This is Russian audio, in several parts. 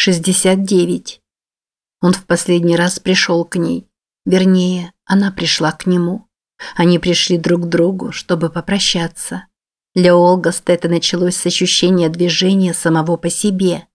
69. Он в последний раз пришел к ней. Вернее, она пришла к нему. Они пришли друг к другу, чтобы попрощаться. Для Олгаста это началось с ощущения движения самого по себе.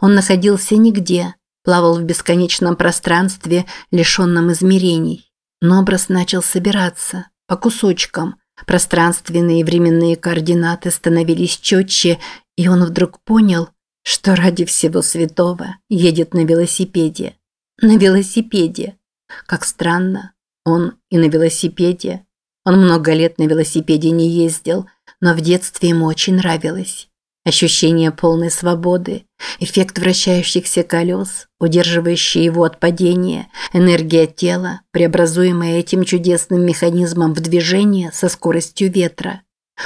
Он находился нигде, плавал в бесконечном пространстве, лишенном измерений. Но образ начал собираться, по кусочкам. Пространственные и временные координаты становились четче, и он вдруг понял, что ради всего святого едет на велосипеде. На велосипеде. Как странно. Он и на велосипеде. Он много лет на велосипеде не ездил, но в детстве ему очень нравилось. Ощущение полной свободы, эффект вращающихся колес, удерживающий его от падения, энергия тела, преобразуемая этим чудесным механизмом в движение со скоростью ветра.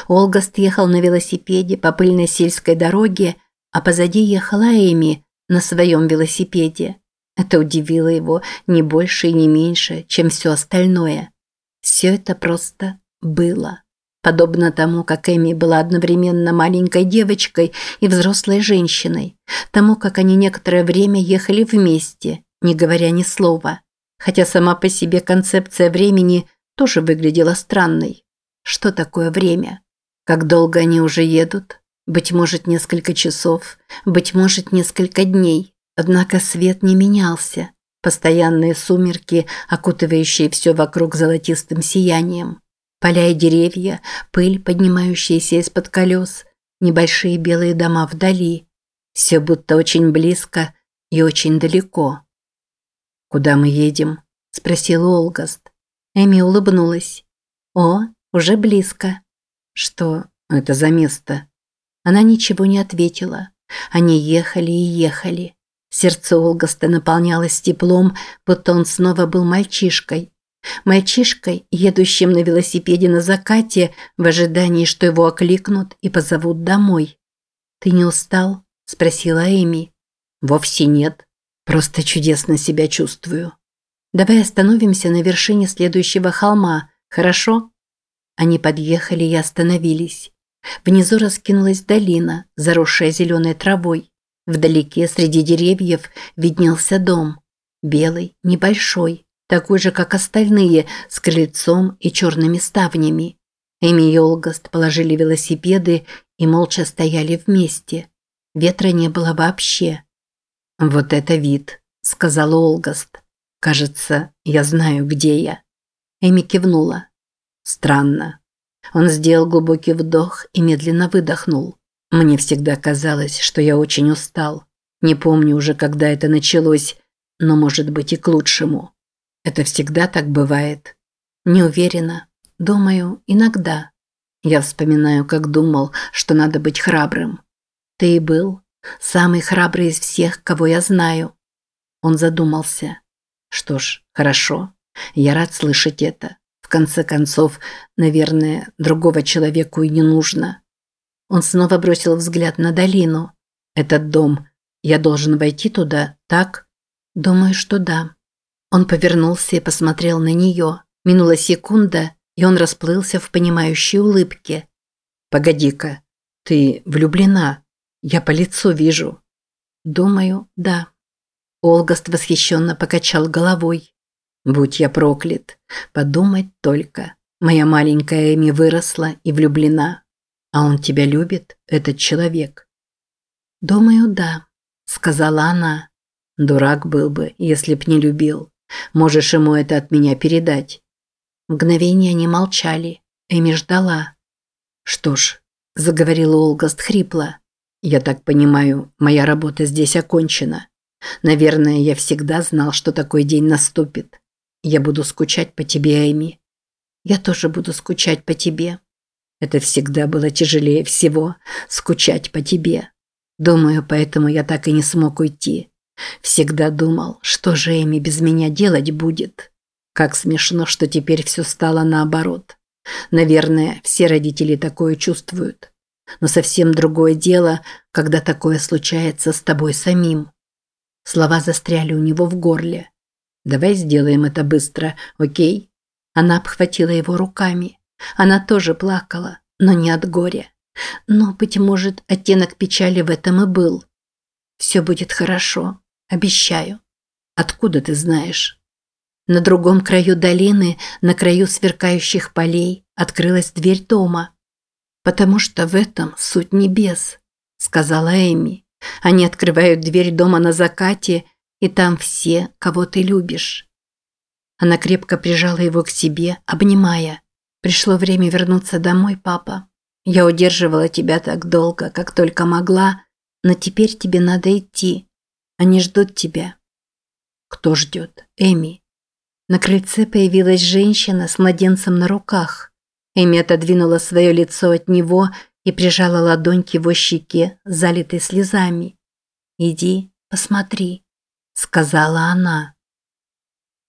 Олгаст ехал на велосипеде по пыльной сельской дороге, а позади ехала Эми на своем велосипеде. Это удивило его не больше и не меньше, чем все остальное. Все это просто было. Подобно тому, как Эми была одновременно маленькой девочкой и взрослой женщиной, тому, как они некоторое время ехали вместе, не говоря ни слова. Хотя сама по себе концепция времени тоже выглядела странной. Что такое время? Как долго они уже едут? Быть может, несколько часов, быть может, несколько дней. Однако свет не менялся. Постоянные сумерки, окутывающие все вокруг золотистым сиянием. Поля и деревья, пыль, поднимающаяся из-под колес, небольшие белые дома вдали. Все будто очень близко и очень далеко. «Куда мы едем?» – спросил Олгаст. Эми улыбнулась. «О, уже близко». «Что это за место?» Она ничего не ответила. Они ехали и ехали. Сердце Олгаста наполнялось теплом, будто он снова был мальчишкой. Мальчишкой, едущим на велосипеде на закате, в ожидании, что его окликнут и позовут домой. «Ты не устал?» – спросила Эми. «Вовсе нет. Просто чудесно себя чувствую. Давай остановимся на вершине следующего холма, хорошо?» Они подъехали и остановились. Внизу раскинулась долина, заросшая зеленой травой. Вдалеке среди деревьев виднелся дом. Белый, небольшой, такой же, как остальные, с крыльцом и черными ставнями. Эми и Олгаст положили велосипеды и молча стояли вместе. Ветра не было вообще. «Вот это вид», – сказал Олгаст. «Кажется, я знаю, где я». Эми кивнула. «Странно». Он сделал глубокий вдох и медленно выдохнул. Мне всегда казалось, что я очень устал. Не помню уже, когда это началось, но может быть и к лучшему. Это всегда так бывает. Не уверена. Думаю, иногда. Я вспоминаю, как думал, что надо быть храбрым. Ты и был. Самый храбрый из всех, кого я знаю. Он задумался. Что ж, хорошо. Я рад слышать это. Конце концов, наверное, другого человеку и не нужно. Он снова бросил взгляд на долину. «Этот дом. Я должен войти туда, так?» «Думаю, что да». Он повернулся и посмотрел на нее. Минула секунда, и он расплылся в понимающей улыбке. «Погоди-ка, ты влюблена? Я по лицу вижу». «Думаю, да». Олгаст восхищенно покачал головой. «Будь я проклят. Подумать только. Моя маленькая Эми выросла и влюблена. А он тебя любит, этот человек? Думаю, да, сказала она. Дурак был бы, если б не любил. Можешь ему это от меня передать. Мгновение они молчали. Эми ждала. Что ж, заговорила Олгаст хрипло. Я так понимаю, моя работа здесь окончена. Наверное, я всегда знал, что такой день наступит. Я буду скучать по тебе, Эми. Я тоже буду скучать по тебе, это всегда было тяжелее всего – скучать по тебе. Думаю, поэтому я так и не смог уйти. Всегда думал, что же Эми без меня делать будет. Как смешно, что теперь все стало наоборот. Наверное, все родители такое чувствуют. Но совсем другое дело, когда такое случается с тобой самим. Слова застряли у него в горле. «Давай сделаем это быстро, окей?» Она обхватила его руками. Она тоже плакала, но не от горя. Но, быть может, оттенок печали в этом и был. Все будет хорошо. Обещаю. Откуда ты знаешь? На другом краю долины, на краю сверкающих полей, открылась дверь дома. «Потому что в этом суть небес», – сказала Эми. «Они открывают дверь дома на закате, и там все, кого ты любишь». Она крепко прижала его к себе, обнимая. «Пришло время вернуться домой, папа. Я удерживала тебя так долго, как только могла, но теперь тебе надо идти. Они ждут тебя». «Кто ждет? Эми?» На крыльце появилась женщина с младенцем на руках. Эми отодвинула свое лицо от него и прижала ладонь к его щеке, залитой слезами. «Иди, посмотри», – сказала она.